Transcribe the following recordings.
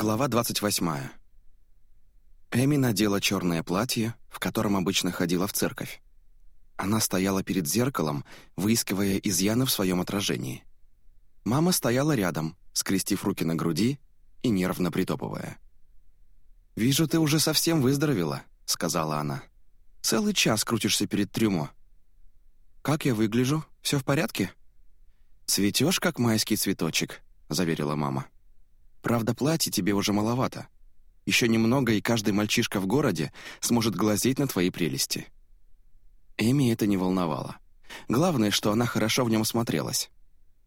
Глава 28. Эми надела черное платье, в котором обычно ходила в церковь. Она стояла перед зеркалом, выискивая изъяны в своем отражении. Мама стояла рядом, скрестив руки на груди и нервно притопывая. «Вижу, ты уже совсем выздоровела», — сказала она. «Целый час крутишься перед трюмо». «Как я выгляжу? Все в порядке?» «Цветешь, как майский цветочек», — заверила мама. Правда, платье тебе уже маловато. Еще немного, и каждый мальчишка в городе сможет глазеть на твои прелести». Эми это не волновало. Главное, что она хорошо в нем смотрелась.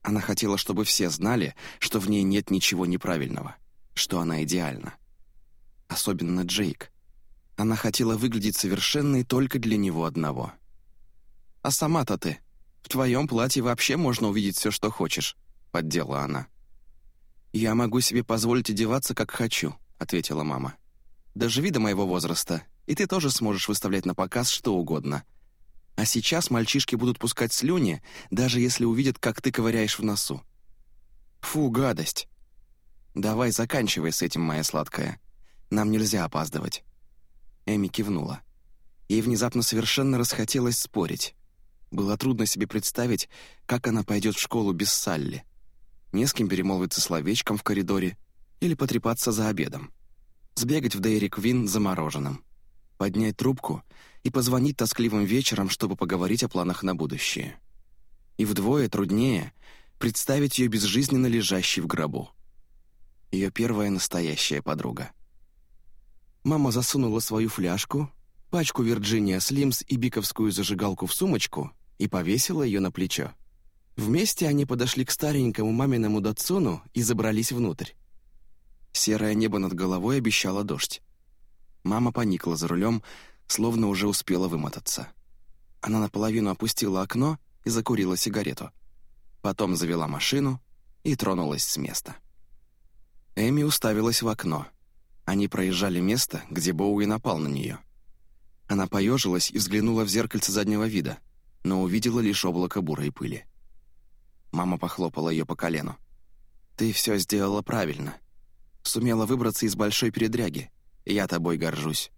Она хотела, чтобы все знали, что в ней нет ничего неправильного, что она идеальна. Особенно Джейк. Она хотела выглядеть совершенной только для него одного. «А сама-то ты? В твоем платье вообще можно увидеть все, что хочешь», — поддела она. «Я могу себе позволить одеваться, как хочу», — ответила мама. «Доживи до моего возраста, и ты тоже сможешь выставлять на показ что угодно. А сейчас мальчишки будут пускать слюни, даже если увидят, как ты ковыряешь в носу». «Фу, гадость!» «Давай заканчивай с этим, моя сладкая. Нам нельзя опаздывать». Эми кивнула. Ей внезапно совершенно расхотелось спорить. Было трудно себе представить, как она пойдет в школу без Салли не с кем перемолвиться словечком в коридоре или потрепаться за обедом. Сбегать в Дейри Квин за мороженым. Поднять трубку и позвонить тоскливым вечером, чтобы поговорить о планах на будущее. И вдвое труднее представить ее безжизненно лежащей в гробу. Ее первая настоящая подруга. Мама засунула свою фляжку, пачку Вирджиния Слимс и биковскую зажигалку в сумочку и повесила ее на плечо. Вместе они подошли к старенькому маминому датсону и забрались внутрь. Серое небо над головой обещало дождь. Мама поникла за рулем, словно уже успела вымотаться. Она наполовину опустила окно и закурила сигарету. Потом завела машину и тронулась с места. Эми уставилась в окно. Они проезжали место, где Боуи напал на нее. Она поежилась и взглянула в зеркальце заднего вида, но увидела лишь облако бурой пыли. Мама похлопала ее по колену. «Ты все сделала правильно. Сумела выбраться из большой передряги. Я тобой горжусь».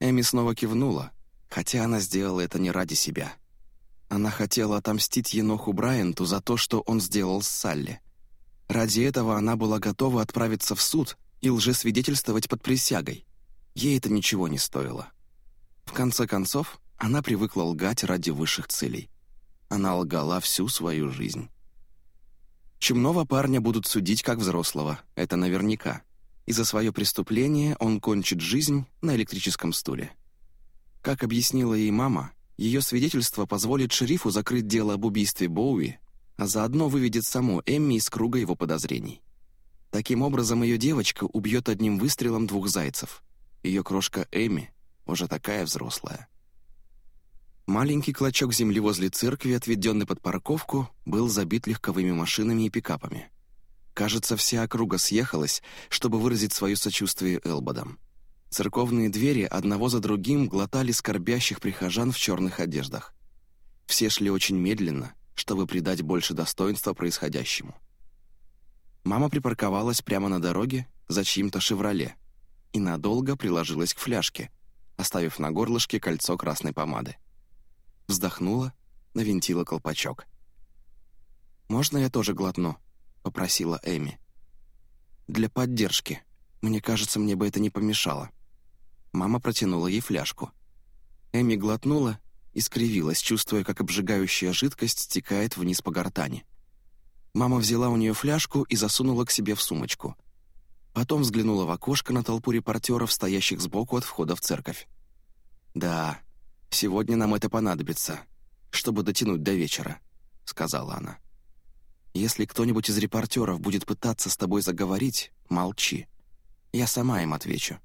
Эми снова кивнула, хотя она сделала это не ради себя. Она хотела отомстить Еноху Брайанту за то, что он сделал с Салли. Ради этого она была готова отправиться в суд и лжесвидетельствовать под присягой. Ей это ничего не стоило. В конце концов, она привыкла лгать ради высших целей. Она лгала всю свою жизнь. Чумного парня будут судить как взрослого, это наверняка. И за свое преступление он кончит жизнь на электрическом стуле. Как объяснила ей мама, ее свидетельство позволит шерифу закрыть дело об убийстве Боуи, а заодно выведет саму Эмми из круга его подозрений. Таким образом, ее девочка убьет одним выстрелом двух зайцев. Ее крошка Эми уже такая взрослая. Маленький клочок земли возле церкви, отведенный под парковку, был забит легковыми машинами и пикапами. Кажется, вся округа съехалась, чтобы выразить свое сочувствие Элбодам. Церковные двери одного за другим глотали скорбящих прихожан в черных одеждах. Все шли очень медленно, чтобы придать больше достоинства происходящему. Мама припарковалась прямо на дороге за чьим-то «Шевроле» и надолго приложилась к фляжке, оставив на горлышке кольцо красной помады вздохнула, навинтила колпачок. «Можно я тоже глотну?» — попросила Эми. «Для поддержки. Мне кажется, мне бы это не помешало». Мама протянула ей фляжку. Эми глотнула и скривилась, чувствуя, как обжигающая жидкость стекает вниз по гортани. Мама взяла у нее фляжку и засунула к себе в сумочку. Потом взглянула в окошко на толпу репортеров, стоящих сбоку от входа в церковь. «Да, «Сегодня нам это понадобится, чтобы дотянуть до вечера», — сказала она. «Если кто-нибудь из репортеров будет пытаться с тобой заговорить, молчи. Я сама им отвечу.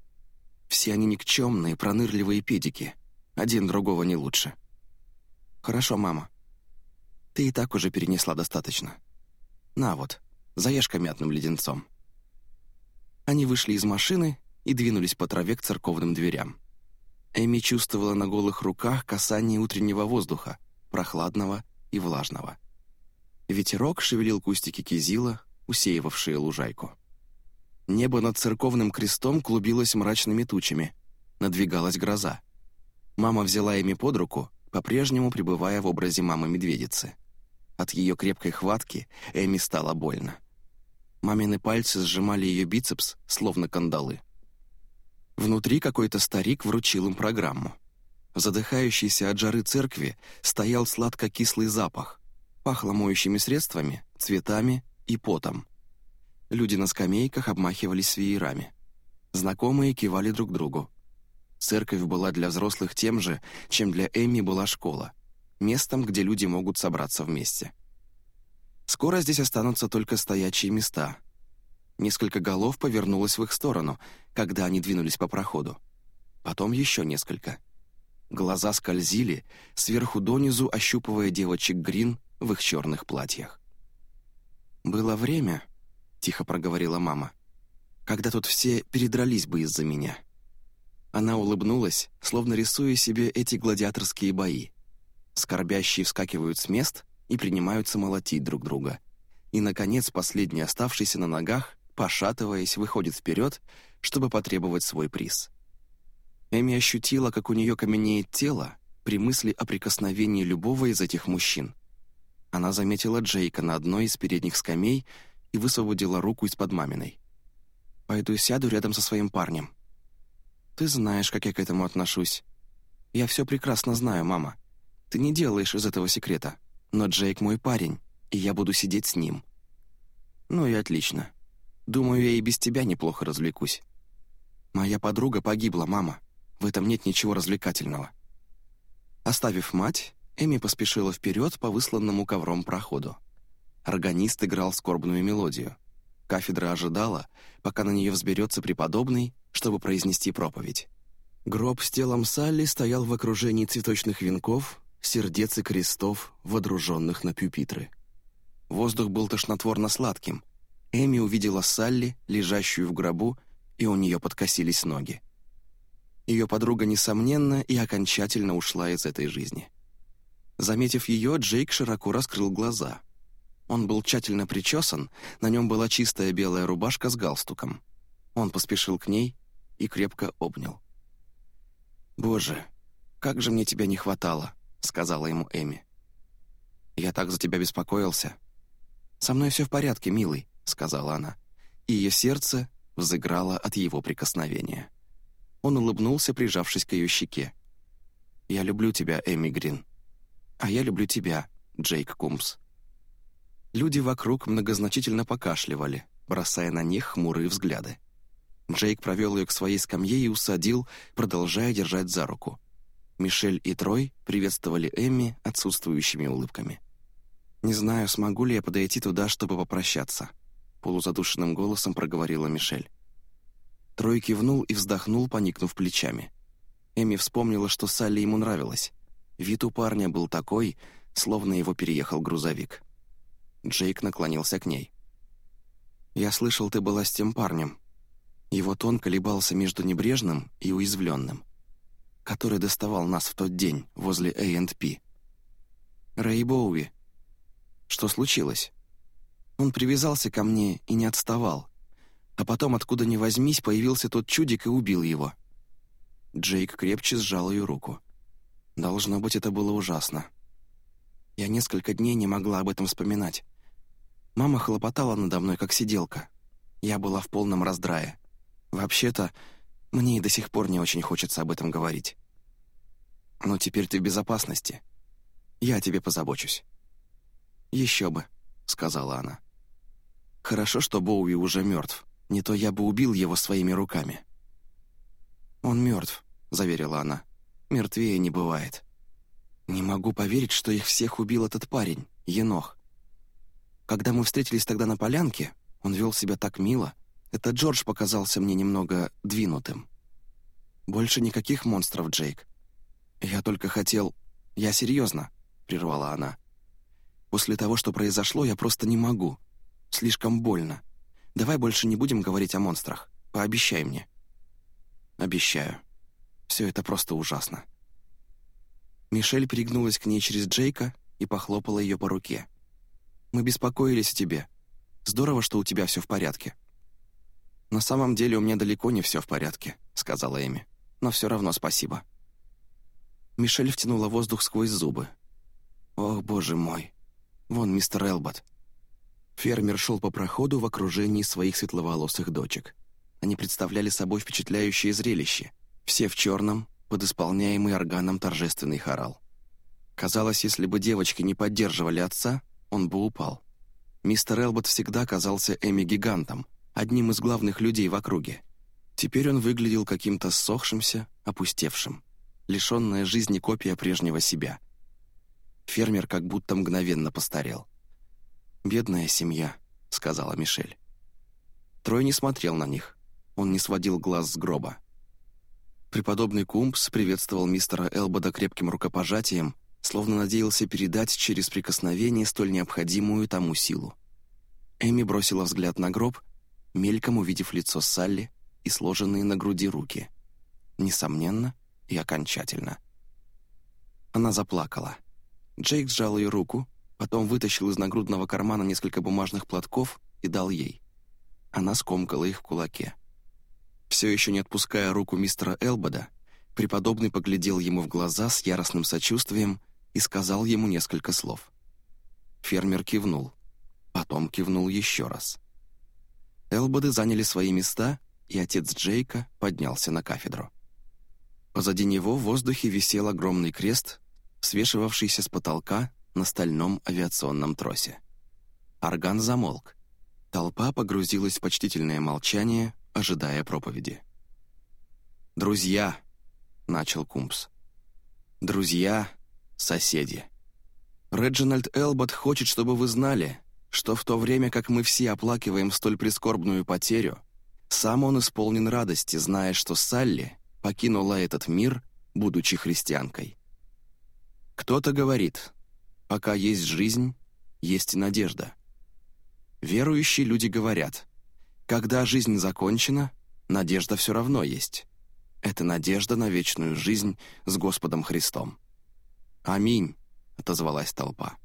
Все они никчемные, пронырливые педики. Один другого не лучше». «Хорошо, мама. Ты и так уже перенесла достаточно. На вот, заешь-ка мятным леденцом». Они вышли из машины и двинулись по траве к церковным дверям. Эми чувствовала на голых руках касание утреннего воздуха, прохладного и влажного. Ветерок шевелил кустики кизила, усеивавшие лужайку. Небо над церковным крестом клубилось мрачными тучами. Надвигалась гроза. Мама взяла Эми под руку, по-прежнему пребывая в образе мамы-медведицы. От ее крепкой хватки Эми стало больно. Мамины пальцы сжимали ее бицепс, словно кандалы. Внутри какой-то старик вручил им программу. В задыхающейся от жары церкви стоял сладко-кислый запах. Пахло моющими средствами, цветами и потом. Люди на скамейках обмахивались веерами. Знакомые кивали друг другу. Церковь была для взрослых тем же, чем для Эми была школа. Местом, где люди могут собраться вместе. Скоро здесь останутся только стоячие места. Несколько голов повернулось в их сторону, когда они двинулись по проходу. Потом еще несколько. Глаза скользили, сверху донизу ощупывая девочек Грин в их черных платьях. «Было время», — тихо проговорила мама, «когда тут все передрались бы из-за меня». Она улыбнулась, словно рисуя себе эти гладиаторские бои. Скорбящие вскакивают с мест и принимаются молотить друг друга. И, наконец, последний оставшийся на ногах, пошатываясь, выходит вперед, чтобы потребовать свой приз. Эми ощутила, как у нее каменеет тело при мысли о прикосновении любого из этих мужчин. Она заметила Джейка на одной из передних скамей и высвободила руку из-под маминой. «Пойду сяду рядом со своим парнем». «Ты знаешь, как я к этому отношусь. Я все прекрасно знаю, мама. Ты не делаешь из этого секрета. Но Джейк мой парень, и я буду сидеть с ним». «Ну и отлично. Думаю, я и без тебя неплохо развлекусь». «Моя подруга погибла, мама. В этом нет ничего развлекательного». Оставив мать, Эми поспешила вперед по высланному ковром проходу. Органист играл скорбную мелодию. Кафедра ожидала, пока на нее взберется преподобный, чтобы произнести проповедь. Гроб с телом Салли стоял в окружении цветочных венков, сердец и крестов, водруженных на пюпитры. Воздух был тошнотворно сладким. Эми увидела Салли, лежащую в гробу, и у нее подкосились ноги. Ее подруга, несомненно, и окончательно ушла из этой жизни. Заметив ее, Джейк широко раскрыл глаза. Он был тщательно причесан, на нем была чистая белая рубашка с галстуком. Он поспешил к ней и крепко обнял. «Боже, как же мне тебя не хватало!» — сказала ему Эми. «Я так за тебя беспокоился». «Со мной все в порядке, милый», — сказала она. И ее сердце взыграло от его прикосновения. Он улыбнулся, прижавшись к ее щеке. «Я люблю тебя, Эми Грин». «А я люблю тебя, Джейк Кумс». Люди вокруг многозначительно покашливали, бросая на них хмурые взгляды. Джейк провел ее к своей скамье и усадил, продолжая держать за руку. Мишель и Трой приветствовали Эмми отсутствующими улыбками. «Не знаю, смогу ли я подойти туда, чтобы попрощаться», — полузадушенным голосом проговорила Мишель. Трой кивнул и вздохнул, поникнув плечами. Эми вспомнила, что Салли ему нравилась. Вид у парня был такой, словно его переехал грузовик. Джейк наклонился к ней. «Я слышал, ты была с тем парнем». Его тон колебался между небрежным и уязвленным который доставал нас в тот день возле A&P. Рэй Боуи. Что случилось? Он привязался ко мне и не отставал. А потом, откуда ни возьмись, появился тот чудик и убил его. Джейк крепче сжал ее руку. Должно быть, это было ужасно. Я несколько дней не могла об этом вспоминать. Мама хлопотала надо мной, как сиделка. Я была в полном раздрае. Вообще-то, мне и до сих пор не очень хочется об этом говорить. Но теперь ты в безопасности. Я о тебе позабочусь». «Еще бы», — сказала она. «Хорошо, что Боуи уже мертв. Не то я бы убил его своими руками». «Он мертв», — заверила она. «Мертвее не бывает». «Не могу поверить, что их всех убил этот парень, Енох. Когда мы встретились тогда на полянке, он вел себя так мило, это Джордж показался мне немного двинутым. Больше никаких монстров, Джейк. Я только хотел... Я серьезно, прервала она. После того, что произошло, я просто не могу. Слишком больно. Давай больше не будем говорить о монстрах. Пообещай мне. Обещаю. Все это просто ужасно. Мишель пригнулась к ней через Джейка и похлопала ее по руке. «Мы беспокоились о тебе. Здорово, что у тебя все в порядке». «На самом деле у меня далеко не все в порядке», — сказала Эми. «Но все равно спасибо». Мишель втянула воздух сквозь зубы. «Ох, боже мой! Вон мистер Элбот!» Фермер шел по проходу в окружении своих светловолосых дочек. Они представляли собой впечатляющее зрелище. Все в черном, под исполняемый органом торжественный хорал. Казалось, если бы девочки не поддерживали отца, он бы упал. Мистер Элбот всегда казался Эми гигантом, одним из главных людей в округе. Теперь он выглядел каким-то ссохшимся, опустевшим лишенная жизни копия прежнего себя. Фермер как будто мгновенно постарел. «Бедная семья», — сказала Мишель. Трой не смотрел на них. Он не сводил глаз с гроба. Преподобный Кумпс приветствовал мистера Элбода крепким рукопожатием, словно надеялся передать через прикосновение столь необходимую тому силу. Эми бросила взгляд на гроб, мельком увидев лицо Салли и сложенные на груди руки. Несомненно, и окончательно. Она заплакала. Джейк сжал ее руку, потом вытащил из нагрудного кармана несколько бумажных платков и дал ей. Она скомкала их в кулаке. Все еще не отпуская руку мистера Элбода, преподобный поглядел ему в глаза с яростным сочувствием и сказал ему несколько слов. Фермер кивнул, потом кивнул еще раз. Элбоды заняли свои места, и отец Джейка поднялся на кафедру. Позади него в воздухе висел огромный крест, свешивавшийся с потолка на стальном авиационном тросе. Орган замолк. Толпа погрузилась в почтительное молчание, ожидая проповеди. «Друзья!» — начал Кумпс. «Друзья, соседи. Реджинальд Элбот хочет, чтобы вы знали, что в то время, как мы все оплакиваем столь прискорбную потерю, сам он исполнен радости, зная, что Салли покинула этот мир, будучи христианкой. Кто-то говорит, пока есть жизнь, есть надежда. Верующие люди говорят, когда жизнь закончена, надежда все равно есть. Это надежда на вечную жизнь с Господом Христом. «Аминь», — отозвалась толпа.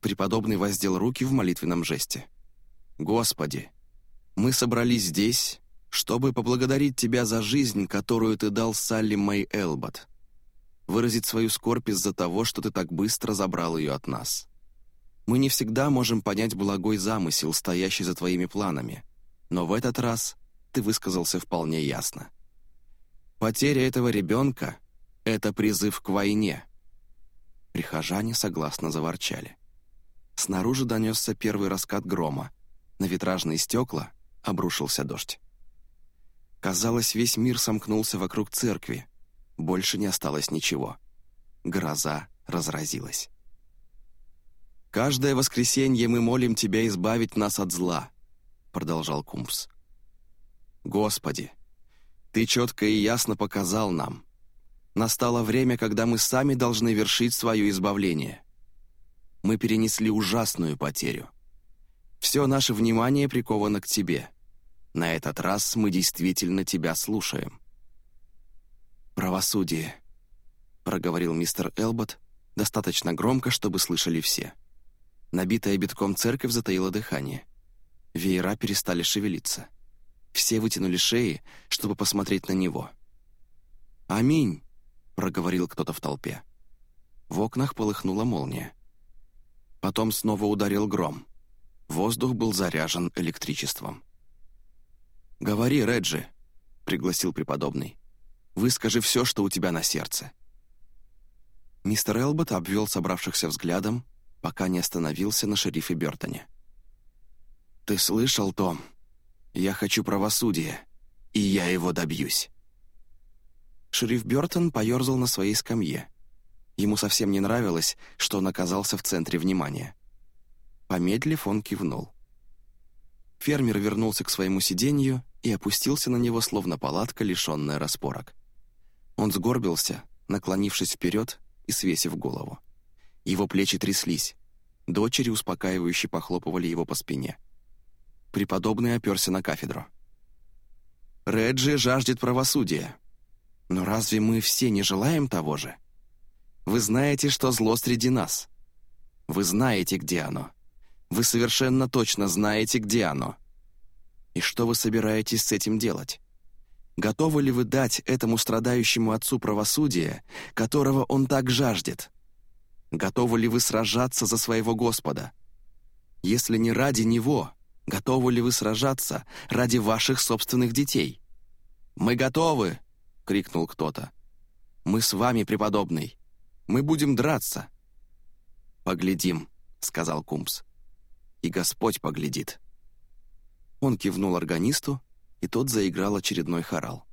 Преподобный воздел руки в молитвенном жесте. «Господи, мы собрались здесь, чтобы поблагодарить тебя за жизнь, которую ты дал Салли Мэй Элбот, выразить свою скорбь из-за того, что ты так быстро забрал ее от нас. Мы не всегда можем понять благой замысел, стоящий за твоими планами, но в этот раз ты высказался вполне ясно. Потеря этого ребенка — это призыв к войне. Прихожане согласно заворчали. Снаружи донесся первый раскат грома. На витражные стекла обрушился дождь. Казалось, весь мир сомкнулся вокруг церкви. Больше не осталось ничего. Гроза разразилась. «Каждое воскресенье мы молим Тебя избавить нас от зла», — продолжал Кумпс. «Господи, Ты четко и ясно показал нам. Настало время, когда мы сами должны вершить свое избавление. Мы перенесли ужасную потерю. Все наше внимание приковано к Тебе. На этот раз мы действительно тебя слушаем». «Правосудие», — проговорил мистер Элбот достаточно громко, чтобы слышали все. Набитая битком церковь затаила дыхание. Веера перестали шевелиться. Все вытянули шеи, чтобы посмотреть на него. «Аминь», — проговорил кто-то в толпе. В окнах полыхнула молния. Потом снова ударил гром. Воздух был заряжен электричеством. «Говори, Реджи», — пригласил преподобный. «Выскажи все, что у тебя на сердце». Мистер Элбот обвел собравшихся взглядом, пока не остановился на шерифе Бертоне. «Ты слышал, Том? Я хочу правосудия, и я его добьюсь». Шериф Бертон поерзал на своей скамье. Ему совсем не нравилось, что он оказался в центре внимания. Помедлив, он кивнул. Фермер вернулся к своему сиденью и опустился на него, словно палатка, лишенная распорок. Он сгорбился, наклонившись вперед и свесив голову. Его плечи тряслись. Дочери успокаивающе похлопывали его по спине. Преподобный оперся на кафедру. «Реджи жаждет правосудия. Но разве мы все не желаем того же? Вы знаете, что зло среди нас. Вы знаете, где оно. Вы совершенно точно знаете, где оно. И что вы собираетесь с этим делать? Готовы ли вы дать этому страдающему отцу правосудие, которого он так жаждет? Готовы ли вы сражаться за своего Господа? Если не ради Него, готовы ли вы сражаться ради ваших собственных детей? «Мы готовы!» — крикнул кто-то. «Мы с вами, преподобный! Мы будем драться!» «Поглядим», — сказал Кумс. «И Господь поглядит». Он кивнул органисту, и тот заиграл очередной хорал.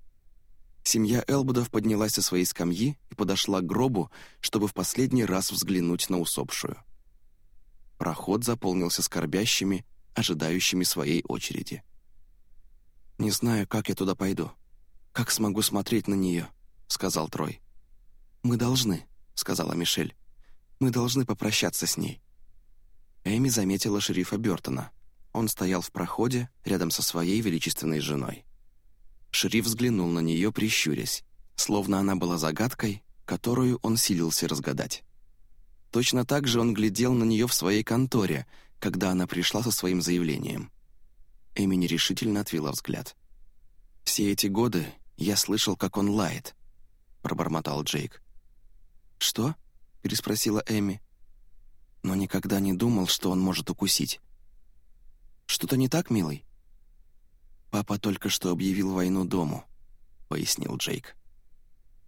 Семья Элбудов поднялась со своей скамьи и подошла к гробу, чтобы в последний раз взглянуть на усопшую. Проход заполнился скорбящими, ожидающими своей очереди. «Не знаю, как я туда пойду. Как смогу смотреть на нее?» — сказал Трой. «Мы должны», — сказала Мишель. «Мы должны попрощаться с ней». Эми заметила шерифа Бёртона. Он стоял в проходе рядом со своей величественной женой. Шериф взглянул на нее, прищурясь, словно она была загадкой, которую он силился разгадать. Точно так же он глядел на нее в своей конторе, когда она пришла со своим заявлением. Эми нерешительно отвела взгляд. «Все эти годы я слышал, как он лает», — пробормотал Джейк. «Что?» — переспросила Эми. «Но никогда не думал, что он может укусить». «Что-то не так, милый?» «Папа только что объявил войну дому», — пояснил Джейк.